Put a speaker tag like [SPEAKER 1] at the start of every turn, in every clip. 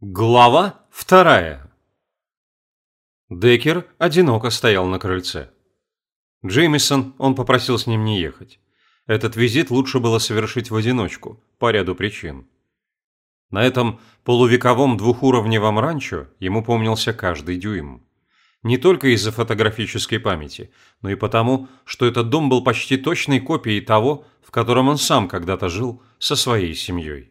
[SPEAKER 1] Глава вторая. Деккер одиноко стоял на крыльце. Джеймисон, он попросил с ним не ехать. Этот визит лучше было совершить в одиночку, по ряду причин. На этом полувековом двухуровневом ранчо ему помнился каждый дюйм. Не только из-за фотографической памяти, но и потому, что этот дом был почти точной копией того, в котором он сам когда-то жил со своей семьей.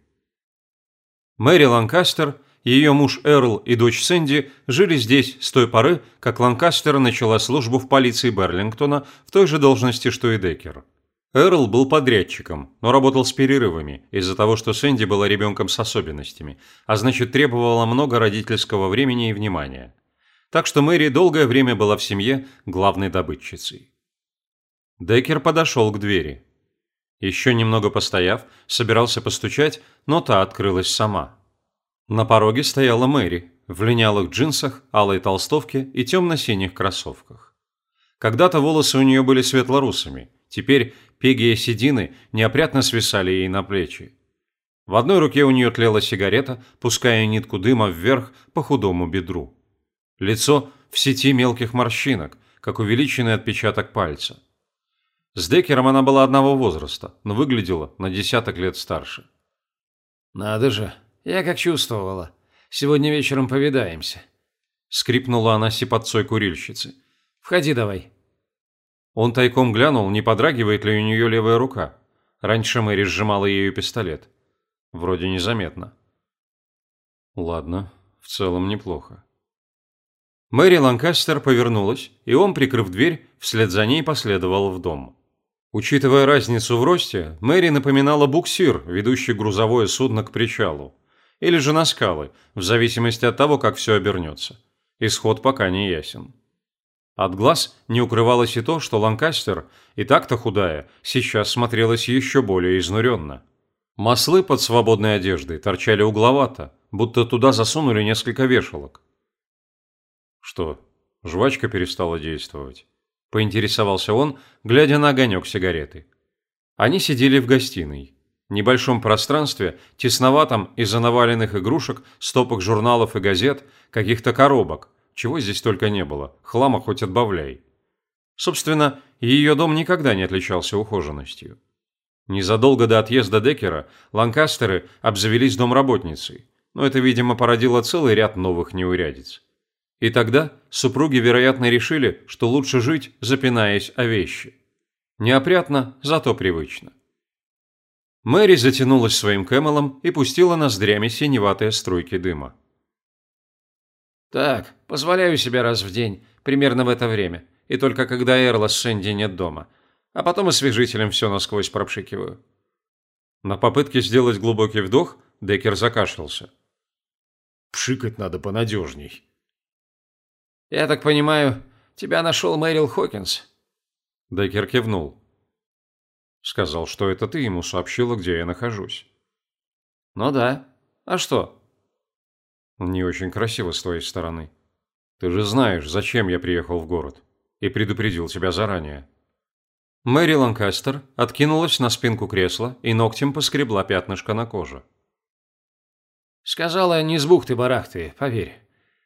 [SPEAKER 1] Мэри Ланкастер – ее муж Эрл и дочь Сэнди жили здесь с той поры, как Ланкастер начала службу в полиции Берлингтона в той же должности, что и Деккер. Эрл был подрядчиком, но работал с перерывами из-за того, что Сэнди была ребенком с особенностями, а значит требовала много родительского времени и внимания. Так что Мэри долгое время была в семье главной добытчицей. Деккер подошел к двери. Еще немного постояв, собирался постучать, но та открылась сама. На пороге стояла Мэри в линялых джинсах, алой толстовке и темно-синих кроссовках. Когда-то волосы у нее были светлорусыми, теперь пеги и седины неопрятно свисали ей на плечи. В одной руке у нее тлела сигарета, пуская нитку дыма вверх по худому бедру. Лицо в сети мелких морщинок, как увеличенный отпечаток пальца. С Деккером она была одного возраста, но выглядела на десяток лет старше.
[SPEAKER 2] «Надо же, я как чувствовала. Сегодня вечером повидаемся.
[SPEAKER 1] Скрипнула она сипотцой курильщицы.
[SPEAKER 2] Входи давай.
[SPEAKER 1] Он тайком глянул, не подрагивает ли у нее левая рука. Раньше Мэри сжимала ею пистолет. Вроде незаметно. Ладно, в целом неплохо. Мэри Ланкастер повернулась, и он, прикрыв дверь, вслед за ней последовал в дом. Учитывая разницу в росте, Мэри напоминала буксир, ведущий грузовое судно к причалу или же на скалы, в зависимости от того, как все обернется. Исход пока не ясен. От глаз не укрывалось и то, что Ланкастер, и так-то худая, сейчас смотрелась еще более изнуренно. Маслы под свободной одеждой торчали угловато, будто туда засунули несколько вешалок. Что, жвачка перестала действовать? Поинтересовался он, глядя на огонек сигареты. Они сидели в гостиной небольшом пространстве, тесноватом из-за наваленных игрушек, стопок журналов и газет, каких-то коробок, чего здесь только не было, хлама хоть отбавляй. Собственно, ее дом никогда не отличался ухоженностью. Незадолго до отъезда Деккера Ланкастеры обзавелись домработницей, но это, видимо, породило целый ряд новых неурядиц. И тогда супруги, вероятно, решили, что лучше жить, запинаясь о вещи. Неопрятно, зато привычно. Мэри затянулась своим кэмелом и пустила ноздрями синеватые струйки дыма.
[SPEAKER 2] «Так, позволяю себе раз в день, примерно в это время, и только когда Эрла с Сэнди нет дома, а потом освежителем все насквозь пропшикиваю».
[SPEAKER 1] На попытке сделать глубокий вдох Деккер закашлялся.
[SPEAKER 3] «Пшикать надо понадежней».
[SPEAKER 2] «Я так понимаю, тебя нашел Мэрил Хокинс?»
[SPEAKER 1] Деккер кивнул. Сказал, что это ты ему сообщила, где я нахожусь.
[SPEAKER 2] Ну да. А что?
[SPEAKER 1] Не очень красиво с твоей стороны. Ты же знаешь, зачем я приехал в город. И предупредил тебя заранее. Мэри Ланкастер откинулась на спинку кресла и ногтем поскребла пятнышко на коже.
[SPEAKER 2] Сказала, не с бухты-барахты, поверь.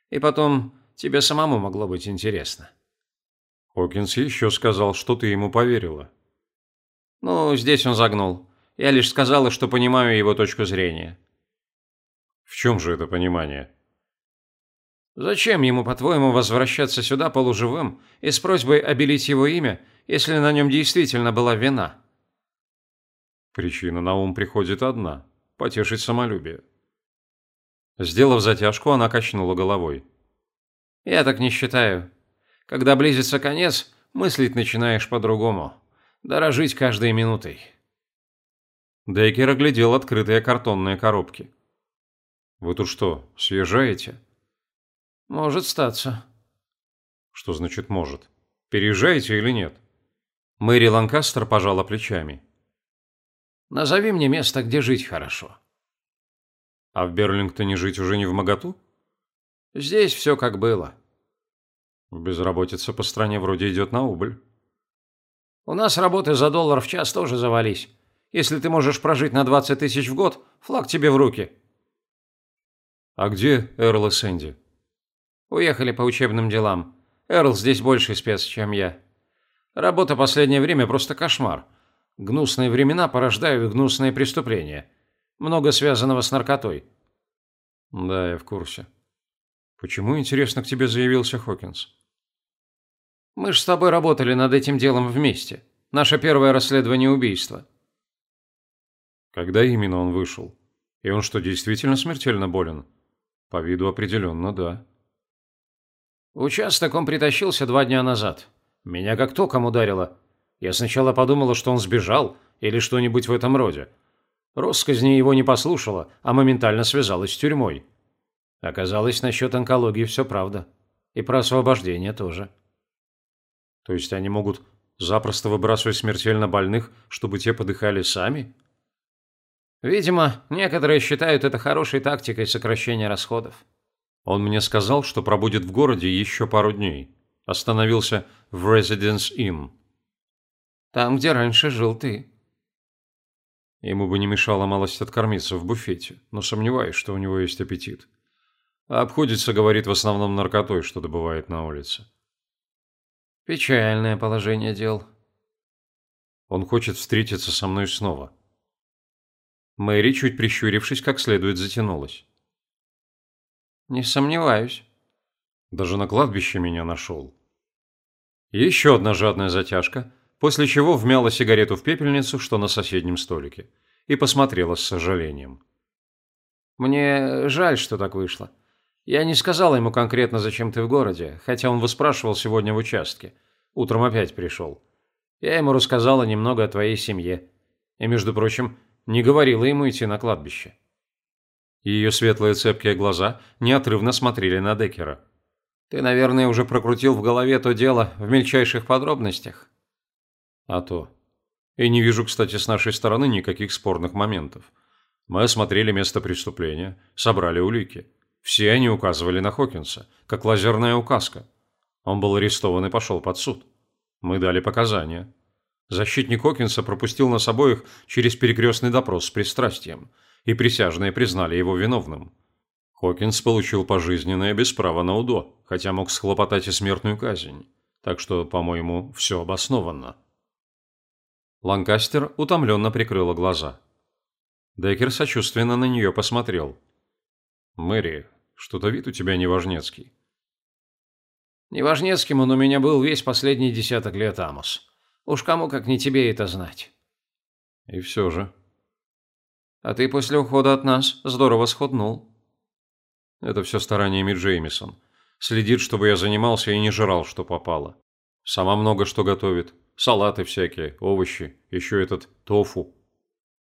[SPEAKER 2] И потом, тебе самому могло быть интересно.
[SPEAKER 1] Хокинс еще сказал, что ты ему поверила.
[SPEAKER 2] Ну, здесь он загнул. Я лишь сказала, что понимаю его точку зрения.
[SPEAKER 1] В чем же это понимание?
[SPEAKER 2] Зачем ему, по-твоему, возвращаться сюда полуживым и с просьбой обелить его имя, если на нем действительно была вина?
[SPEAKER 1] Причина на ум приходит одна – потешить самолюбие. Сделав затяжку, она качнула головой.
[SPEAKER 2] Я так не считаю. Когда близится конец, мыслить начинаешь по-другому дорожить каждой минутой.
[SPEAKER 1] Дейкер оглядел открытые картонные коробки. «Вы тут что, съезжаете?»
[SPEAKER 2] «Может статься».
[SPEAKER 1] «Что значит «может»? Переезжаете или нет?» Мэри Ланкастер пожала плечами.
[SPEAKER 2] «Назови мне место, где жить хорошо».
[SPEAKER 1] «А в Берлингтоне жить уже не в моготу?»
[SPEAKER 2] «Здесь все как было».
[SPEAKER 1] «Безработица по стране вроде идет на убыль».
[SPEAKER 2] У нас работы за доллар в час тоже завались. Если ты можешь прожить на 20 тысяч в год, флаг тебе в руки.
[SPEAKER 1] А где Эрл и Сэнди?
[SPEAKER 2] Уехали по учебным делам. Эрл здесь больше спец, чем я. Работа последнее время просто кошмар. Гнусные времена порождают гнусные преступления. Много связанного с наркотой.
[SPEAKER 1] Да, я в курсе. Почему, интересно, к тебе заявился Хокинс?
[SPEAKER 2] Мы ж с тобой работали над этим делом вместе. Наше первое расследование убийства.
[SPEAKER 1] Когда именно он вышел? И он что, действительно смертельно болен? По виду определенно, да.
[SPEAKER 2] Участок он притащился два дня назад. Меня как током ударило. Я сначала подумала, что он сбежал или что-нибудь в этом роде. Россказни его не послушала, а моментально связалась с тюрьмой. Оказалось, насчет онкологии все правда. И про освобождение тоже.
[SPEAKER 1] То есть они могут запросто выбрасывать смертельно больных, чтобы те подыхали сами?
[SPEAKER 2] Видимо, некоторые считают это хорошей тактикой сокращения расходов.
[SPEAKER 1] Он мне сказал, что пробудет в городе еще пару дней. Остановился в Residence Inn.
[SPEAKER 2] Там, где раньше жил ты.
[SPEAKER 1] Ему бы не мешало малость откормиться в буфете, но сомневаюсь, что у него есть аппетит. А обходится, говорит, в основном наркотой, что добывает на улице.
[SPEAKER 2] Печальное положение дел.
[SPEAKER 1] Он хочет встретиться со мной снова. Мэри, чуть прищурившись, как следует затянулась.
[SPEAKER 2] «Не сомневаюсь».
[SPEAKER 1] Даже на кладбище меня нашел. Еще одна жадная затяжка, после чего вмяла сигарету в пепельницу, что на соседнем столике, и посмотрела с сожалением.
[SPEAKER 2] «Мне жаль, что так вышло. Я не сказал ему конкретно, зачем ты в городе, хотя он выспрашивал сегодня в участке. Утром опять пришел. Я ему рассказала немного о твоей семье. И, между прочим, не говорила ему идти на кладбище.
[SPEAKER 1] Ее светлые цепкие глаза неотрывно смотрели на Деккера.
[SPEAKER 2] «Ты, наверное, уже прокрутил в голове то дело в мельчайших подробностях?»
[SPEAKER 1] «А то. И не вижу, кстати, с нашей стороны никаких спорных моментов. Мы осмотрели место преступления, собрали улики. Все они указывали на Хокинса, как лазерная указка. Он был арестован и пошел под суд. Мы дали показания. Защитник Хокинса пропустил нас обоих через перекрестный допрос с пристрастием, и присяжные признали его виновным. Хокинс получил пожизненное без права на УДО, хотя мог схлопотать и смертную казнь. Так что, по-моему, все обоснованно. Ланкастер утомленно прикрыла глаза. Деккер сочувственно на нее посмотрел. «Мэри, что-то вид у тебя неважнецкий».
[SPEAKER 2] «Неважнецким он у меня был весь последний десяток лет, Амос. Уж кому как не тебе это знать.
[SPEAKER 1] И все же.
[SPEAKER 2] А ты после ухода от нас здорово сходнул.
[SPEAKER 1] Это все стараниями Джеймисон. Следит, чтобы я занимался и не жрал, что попало. Сама много что готовит. Салаты всякие, овощи, еще этот тофу.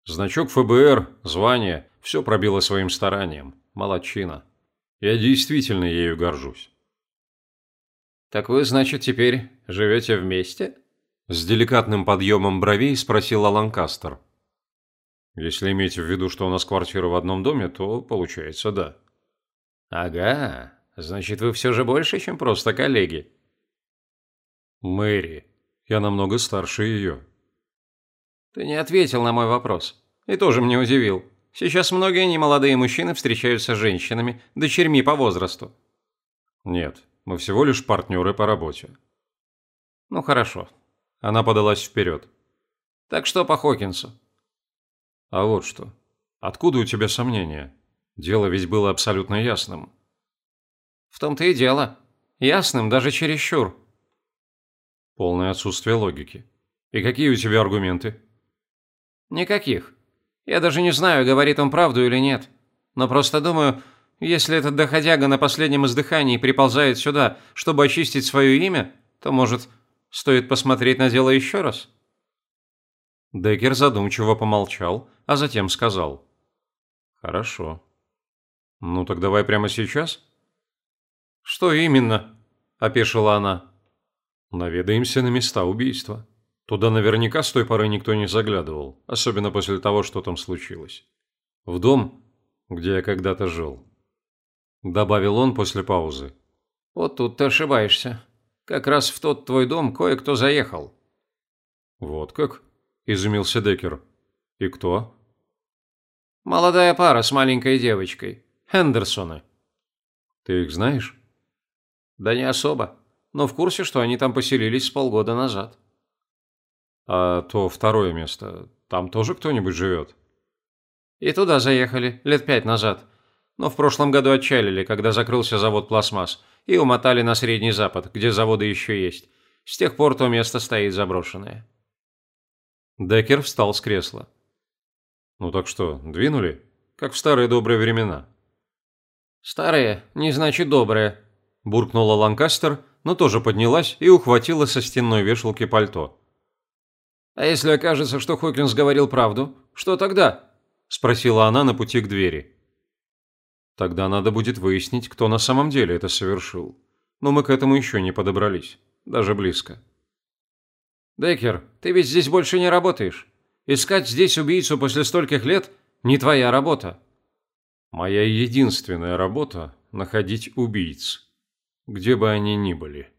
[SPEAKER 1] Значок ФБР, звание, все пробило своим старанием. Молодчина. Я действительно ею горжусь.
[SPEAKER 2] Так вы, значит, теперь живете вместе?
[SPEAKER 1] С деликатным подъемом бровей спросила Ланкастер. Если иметь в виду, что у нас квартира в одном доме, то получается да.
[SPEAKER 2] Ага, значит, вы все же больше, чем просто коллеги.
[SPEAKER 1] Мэри, я намного старше ее.
[SPEAKER 2] Ты не ответил на мой вопрос. И тоже мне удивил. Сейчас многие немолодые мужчины встречаются с женщинами, дочерьми по возрасту.
[SPEAKER 1] Нет, мы всего лишь партнеры по работе.
[SPEAKER 2] Ну хорошо,
[SPEAKER 1] она подалась вперед.
[SPEAKER 2] «Так что по Хокинсу?»
[SPEAKER 1] «А вот что. Откуда у тебя сомнения? Дело ведь было абсолютно ясным».
[SPEAKER 2] «В том-то и дело. Ясным даже чересчур».
[SPEAKER 1] «Полное отсутствие логики. И какие у тебя аргументы?»
[SPEAKER 2] «Никаких. Я даже не знаю, говорит он правду или нет. Но просто думаю, если этот доходяга на последнем издыхании приползает сюда, чтобы очистить свое имя, то, может, Стоит посмотреть на дело еще раз?»
[SPEAKER 1] Деккер задумчиво помолчал, а затем сказал. «Хорошо. Ну так давай прямо сейчас?»
[SPEAKER 2] «Что именно?» – опешила она.
[SPEAKER 1] «Наведаемся на места убийства. Туда наверняка с той поры никто не заглядывал, особенно после того, что там случилось. В дом, где я когда-то жил». Добавил он после паузы.
[SPEAKER 2] «Вот тут ты ошибаешься. Как раз в тот твой дом кое-кто заехал».
[SPEAKER 1] «Вот как?» – изумился Деккер. «И кто?»
[SPEAKER 2] «Молодая пара с маленькой девочкой. Хендерсоны.
[SPEAKER 1] Ты их знаешь?
[SPEAKER 2] Да не особо, но в курсе, что они там поселились с полгода назад.
[SPEAKER 1] А то второе место, там тоже кто-нибудь живет?
[SPEAKER 2] И туда заехали, лет пять назад. Но в прошлом году отчалили, когда закрылся завод «Пластмасс», и умотали на Средний Запад, где заводы еще есть. С тех пор то место стоит заброшенное.
[SPEAKER 1] Деккер встал с кресла. «Ну так что, двинули? Как в старые добрые времена?»
[SPEAKER 2] «Старые, не значит добрые», –
[SPEAKER 1] буркнула Ланкастер, но тоже поднялась и ухватила со стенной вешалки пальто.
[SPEAKER 2] «А если окажется, что Хокинс говорил правду, что тогда?» – спросила она на пути к двери.
[SPEAKER 1] «Тогда надо будет выяснить, кто на самом деле это совершил. Но мы к этому еще не подобрались, даже близко».
[SPEAKER 2] «Деккер, ты ведь здесь больше не работаешь. Искать здесь убийцу после стольких лет – не твоя работа».
[SPEAKER 1] «Моя единственная работа – находить убийц, где бы они ни были».